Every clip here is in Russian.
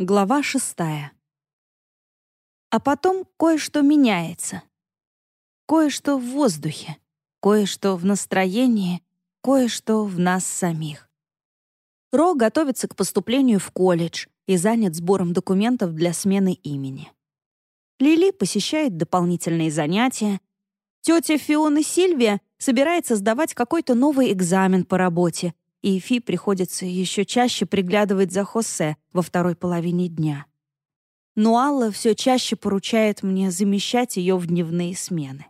Глава шестая. А потом кое-что меняется. Кое-что в воздухе, кое-что в настроении, кое-что в нас самих. Ро готовится к поступлению в колледж и занят сбором документов для смены имени. Лили посещает дополнительные занятия. Тетя Фиона Сильвия собирается сдавать какой-то новый экзамен по работе, и Фи приходится еще чаще приглядывать за Хосе во второй половине дня. Но Алла все чаще поручает мне замещать ее в дневные смены.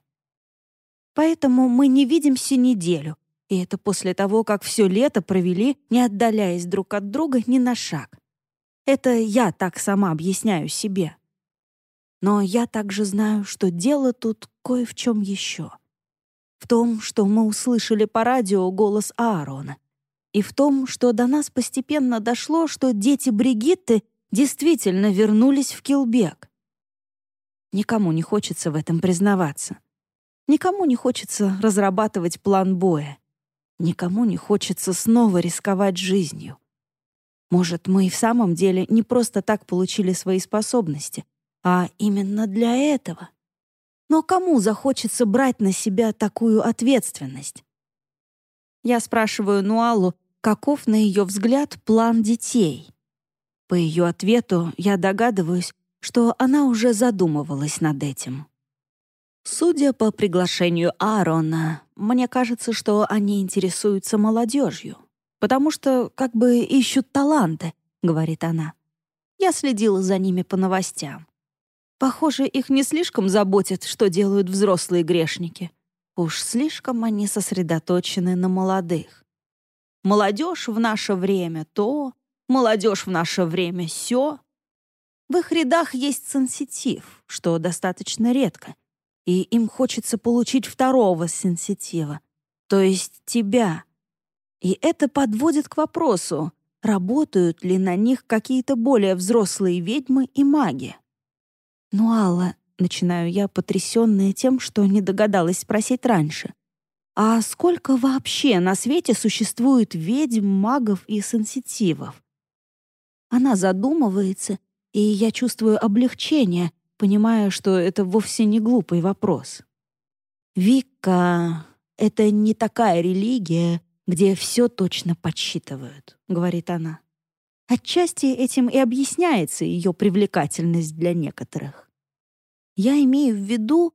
Поэтому мы не видимся неделю, и это после того, как все лето провели, не отдаляясь друг от друга ни на шаг. Это я так сама объясняю себе. Но я также знаю, что дело тут кое в чем еще. В том, что мы услышали по радио голос Аарона, и в том, что до нас постепенно дошло, что дети Бригитты действительно вернулись в Килбек. Никому не хочется в этом признаваться. Никому не хочется разрабатывать план боя. Никому не хочется снова рисковать жизнью. Может, мы и в самом деле не просто так получили свои способности, а именно для этого. Но кому захочется брать на себя такую ответственность? Я спрашиваю Нуалу, каков, на ее взгляд, план детей. По ее ответу я догадываюсь, что она уже задумывалась над этим. Судя по приглашению Аарона, мне кажется, что они интересуются молодежью, потому что как бы ищут таланты, говорит она. Я следила за ними по новостям. Похоже, их не слишком заботит, что делают взрослые грешники. Уж слишком они сосредоточены на молодых. Молодежь в наше время то, молодежь в наше время сё. В их рядах есть сенситив, что достаточно редко, и им хочется получить второго сенситива, то есть тебя. И это подводит к вопросу, работают ли на них какие-то более взрослые ведьмы и маги. «Ну, Алла», — начинаю я, потрясённая тем, что не догадалась спросить раньше, а сколько вообще на свете существует ведьм, магов и сенситивов? Она задумывается, и я чувствую облегчение, понимая, что это вовсе не глупый вопрос. «Вика — это не такая религия, где все точно подсчитывают», — говорит она. Отчасти этим и объясняется ее привлекательность для некоторых. Я имею в виду,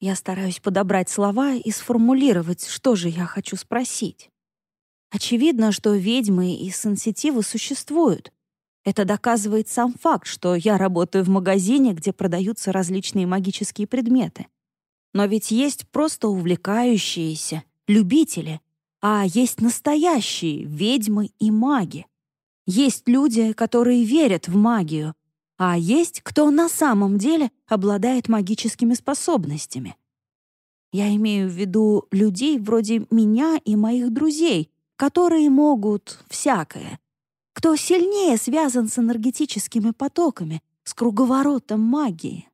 я стараюсь подобрать слова и сформулировать, что же я хочу спросить. Очевидно, что ведьмы и сенситивы существуют. Это доказывает сам факт, что я работаю в магазине, где продаются различные магические предметы. Но ведь есть просто увлекающиеся, любители, а есть настоящие ведьмы и маги. Есть люди, которые верят в магию, а есть кто на самом деле обладает магическими способностями. Я имею в виду людей вроде меня и моих друзей, которые могут всякое. Кто сильнее связан с энергетическими потоками, с круговоротом магии.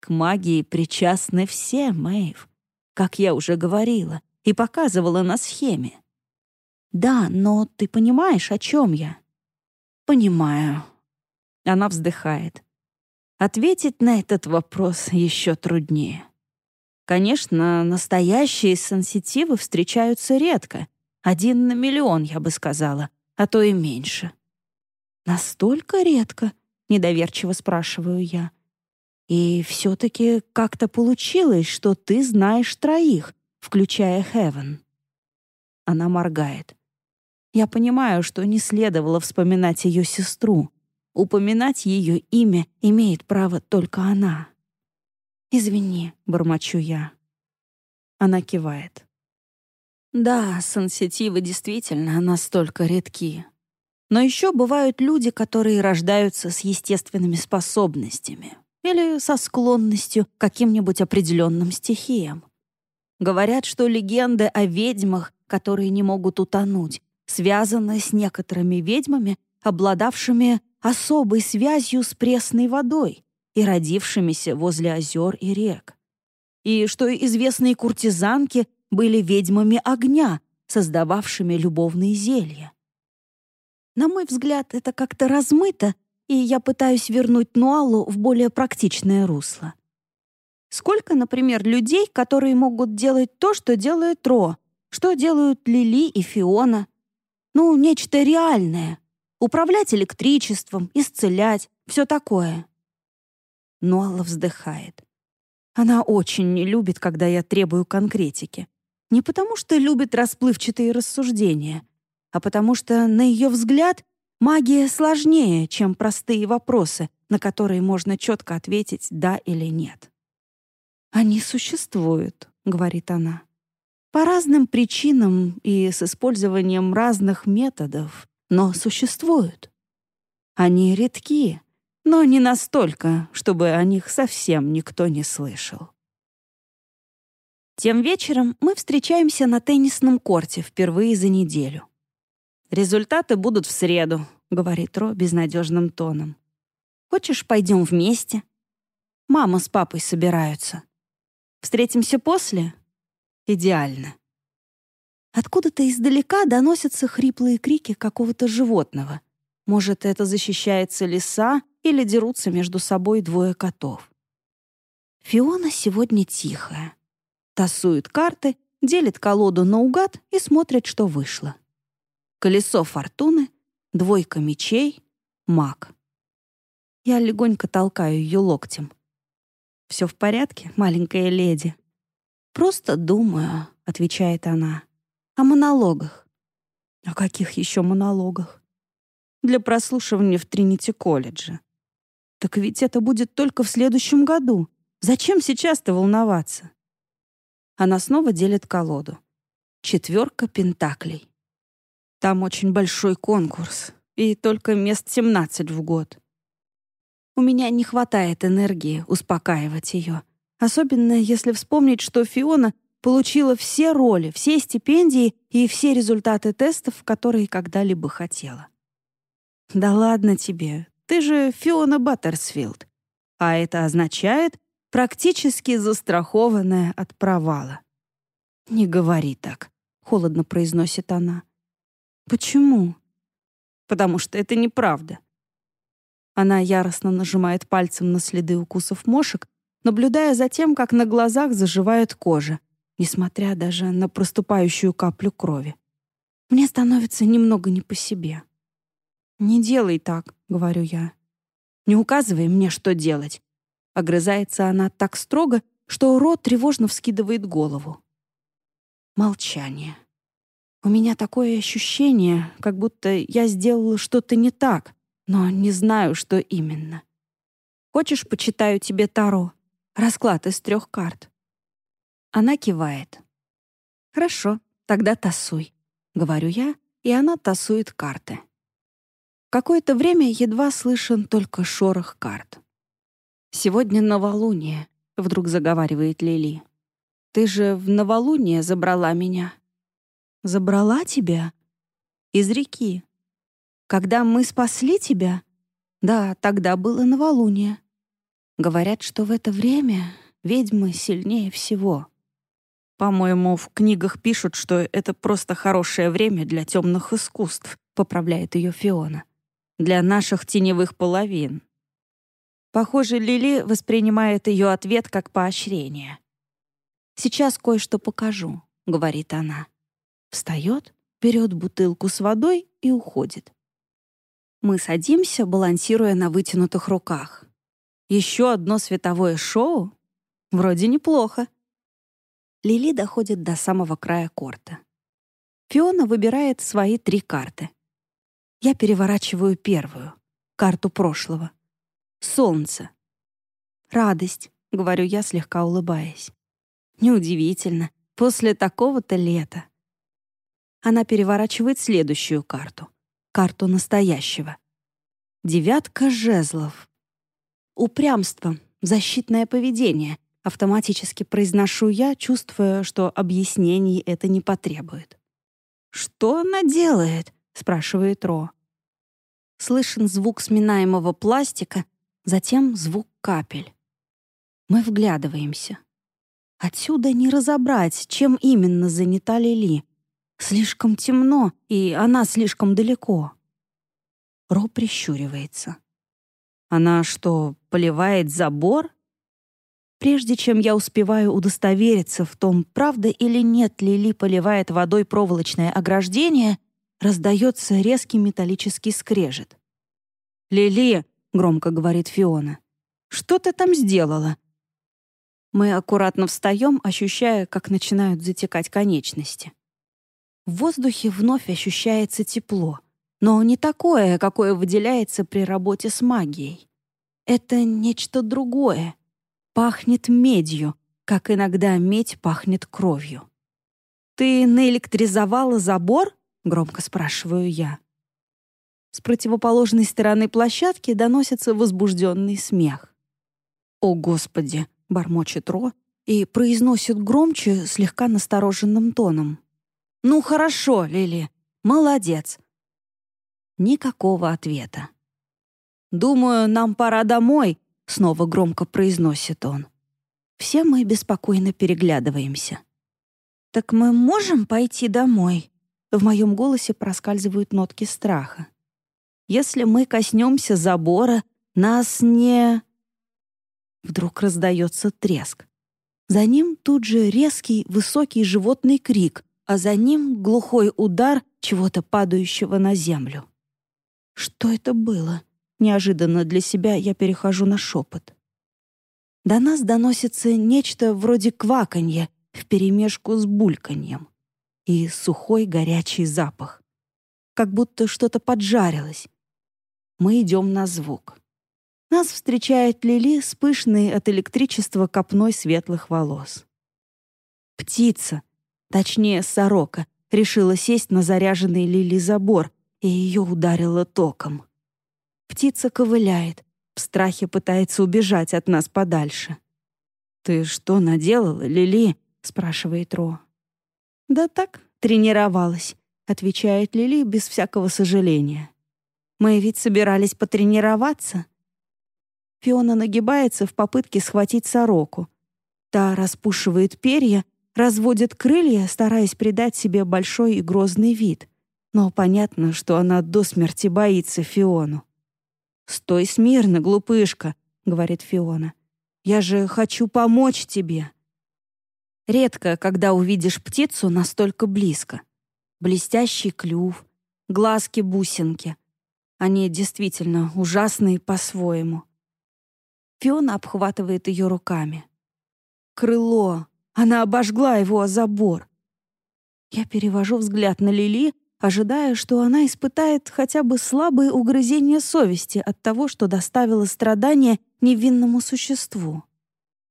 К магии причастны все, Мэйв, как я уже говорила и показывала на схеме. Да, но ты понимаешь, о чем я? Понимаю, она вздыхает. Ответить на этот вопрос еще труднее. Конечно, настоящие сенситивы встречаются редко. Один на миллион, я бы сказала, а то и меньше. «Настолько редко?» — недоверчиво спрашиваю я. «И все-таки как-то получилось, что ты знаешь троих, включая Хевен». Она моргает. Я понимаю, что не следовало вспоминать ее сестру, Упоминать ее имя имеет право только она. «Извини», — бормочу я. Она кивает. Да, сенситивы действительно настолько редки. Но еще бывают люди, которые рождаются с естественными способностями или со склонностью к каким-нибудь определенным стихиям. Говорят, что легенды о ведьмах, которые не могут утонуть, связаны с некоторыми ведьмами, обладавшими особой связью с пресной водой и родившимися возле озер и рек. И что известные куртизанки были ведьмами огня, создававшими любовные зелья. На мой взгляд, это как-то размыто, и я пытаюсь вернуть Нуалу в более практичное русло. Сколько, например, людей, которые могут делать то, что делает Ро, что делают Лили и Фиона? Ну, нечто реальное. Управлять электричеством, исцелять, все такое. Нуала вздыхает. Она очень не любит, когда я требую конкретики. Не потому что любит расплывчатые рассуждения, а потому что, на ее взгляд, магия сложнее, чем простые вопросы, на которые можно четко ответить «да» или «нет». «Они существуют», — говорит она. «По разным причинам и с использованием разных методов, но существуют. Они редки, но не настолько, чтобы о них совсем никто не слышал». Тем вечером мы встречаемся на теннисном корте впервые за неделю. «Результаты будут в среду», — говорит Ро безнадежным тоном. «Хочешь, пойдем вместе?» «Мама с папой собираются. Встретимся после?» «Идеально». Откуда-то издалека доносятся хриплые крики какого-то животного. Может, это защищается лиса или дерутся между собой двое котов. Фиона сегодня тихая тасует карты, делит колоду наугад и смотрит, что вышло. Колесо фортуны, двойка мечей, маг. Я легонько толкаю ее локтем. «Все в порядке, маленькая леди?» «Просто думаю», — отвечает она, — «о монологах». «О каких еще монологах?» «Для прослушивания в Тринити-колледже». «Так ведь это будет только в следующем году. Зачем сейчас-то волноваться?» Она снова делит колоду. Четверка пентаклей. Там очень большой конкурс, и только мест 17 в год. У меня не хватает энергии успокаивать ее, особенно если вспомнить, что Фиона получила все роли, все стипендии и все результаты тестов, которые когда-либо хотела. «Да ладно тебе, ты же Фиона Баттерсфилд. А это означает, практически застрахованная от провала. «Не говори так», — холодно произносит она. «Почему?» «Потому что это неправда». Она яростно нажимает пальцем на следы укусов мошек, наблюдая за тем, как на глазах заживает кожа, несмотря даже на проступающую каплю крови. Мне становится немного не по себе. «Не делай так», — говорю я. «Не указывай мне, что делать. Огрызается она так строго, что рот тревожно вскидывает голову. Молчание. У меня такое ощущение, как будто я сделала что-то не так, но не знаю, что именно. Хочешь, почитаю тебе Таро? Расклад из трех карт. Она кивает. Хорошо, тогда тасуй, говорю я, и она тасует карты. Какое-то время едва слышен только шорох карт. «Сегодня новолуние», — вдруг заговаривает Лили. «Ты же в новолуние забрала меня». «Забрала тебя?» «Из реки». «Когда мы спасли тебя?» «Да, тогда было новолуние». Говорят, что в это время ведьмы сильнее всего. По-моему, в книгах пишут, что это просто хорошее время для темных искусств, поправляет ее Фиона. Для наших теневых половин. Похоже, Лили воспринимает ее ответ как поощрение. «Сейчас кое-что покажу», — говорит она. Встает, берет бутылку с водой и уходит. Мы садимся, балансируя на вытянутых руках. Еще одно световое шоу? Вроде неплохо. Лили доходит до самого края корта. Фиона выбирает свои три карты. Я переворачиваю первую, карту прошлого. Солнце. Радость, говорю я, слегка улыбаясь. Неудивительно, после такого-то лета. Она переворачивает следующую карту. Карту настоящего. Девятка жезлов. Упрямство, защитное поведение. Автоматически произношу я, чувствуя, что объяснений это не потребует. «Что она делает?» — спрашивает Ро. Слышен звук сминаемого пластика, затем звук капель. Мы вглядываемся. Отсюда не разобрать, чем именно занята Лили. Слишком темно, и она слишком далеко. Ро прищуривается. Она что, поливает забор? Прежде чем я успеваю удостовериться в том, правда или нет Лили поливает водой проволочное ограждение, раздается резкий металлический скрежет. «Лили», — громко говорит Фиона, — «что ты там сделала?» Мы аккуратно встаем, ощущая, как начинают затекать конечности. В воздухе вновь ощущается тепло, но не такое, какое выделяется при работе с магией. Это нечто другое. Пахнет медью, как иногда медь пахнет кровью. «Ты наэлектризовала забор?» — громко спрашиваю я. С противоположной стороны площадки доносится возбужденный смех. «О, Господи!» — бормочет Ро и произносит громче, слегка настороженным тоном. «Ну хорошо, Лили, молодец!» Никакого ответа. «Думаю, нам пора домой», — снова громко произносит он. Все мы беспокойно переглядываемся. «Так мы можем пойти домой?» В моем голосе проскальзывают нотки страха. «Если мы коснемся забора, нас не...» Вдруг раздается треск. За ним тут же резкий, высокий животный крик, а за ним глухой удар чего-то падающего на землю. Что это было? Неожиданно для себя я перехожу на шепот. До нас доносится нечто вроде кваканья вперемешку с бульканьем и сухой горячий запах. Как будто что-то поджарилось. Мы идем на звук. Нас встречает Лили с пышной от электричества копной светлых волос. Птица, точнее сорока, решила сесть на заряженный Лили забор, и ее ударило током. Птица ковыляет, в страхе пытается убежать от нас подальше. «Ты что наделала, Лили?» — спрашивает Ро. «Да так, тренировалась», — отвечает Лили без всякого сожаления. «Мы ведь собирались потренироваться». Фиона нагибается в попытке схватить сороку. Та распушивает перья, разводит крылья, стараясь придать себе большой и грозный вид. Но понятно, что она до смерти боится Фиону. «Стой смирно, глупышка», — говорит Фиона. «Я же хочу помочь тебе». Редко, когда увидишь птицу настолько близко. Блестящий клюв, глазки-бусинки. Они действительно ужасные по-своему. Фиона обхватывает ее руками. Крыло. Она обожгла его о забор. Я перевожу взгляд на Лили, ожидая, что она испытает хотя бы слабые угрызения совести от того, что доставила страдания невинному существу.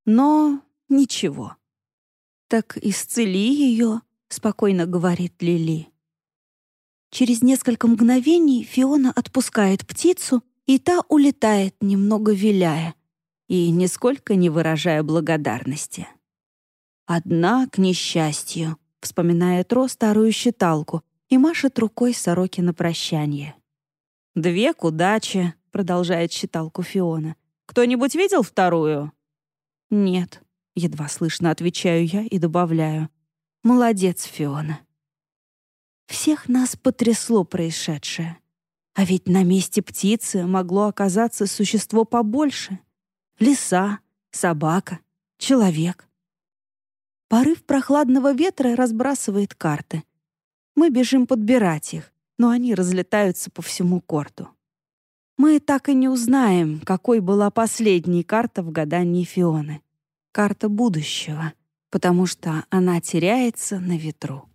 Но ничего. «Так исцели ее», — спокойно говорит Лили. Через несколько мгновений Фиона отпускает птицу, и та улетает, немного виляя, и нисколько не выражая благодарности. «Одна к несчастью», — вспоминает Ро старую считалку, и машет рукой сороки на прощание. «Две к удаче», — продолжает считалку Фиона. «Кто-нибудь видел вторую?» «Нет», — едва слышно отвечаю я и добавляю. «Молодец, Фиона». Всех нас потрясло происшедшее. А ведь на месте птицы могло оказаться существо побольше. Лиса, собака, человек. Порыв прохладного ветра разбрасывает карты — мы бежим подбирать их, но они разлетаются по всему корту. Мы так и не узнаем, какой была последняя карта в гадании Фионы. Карта будущего, потому что она теряется на ветру.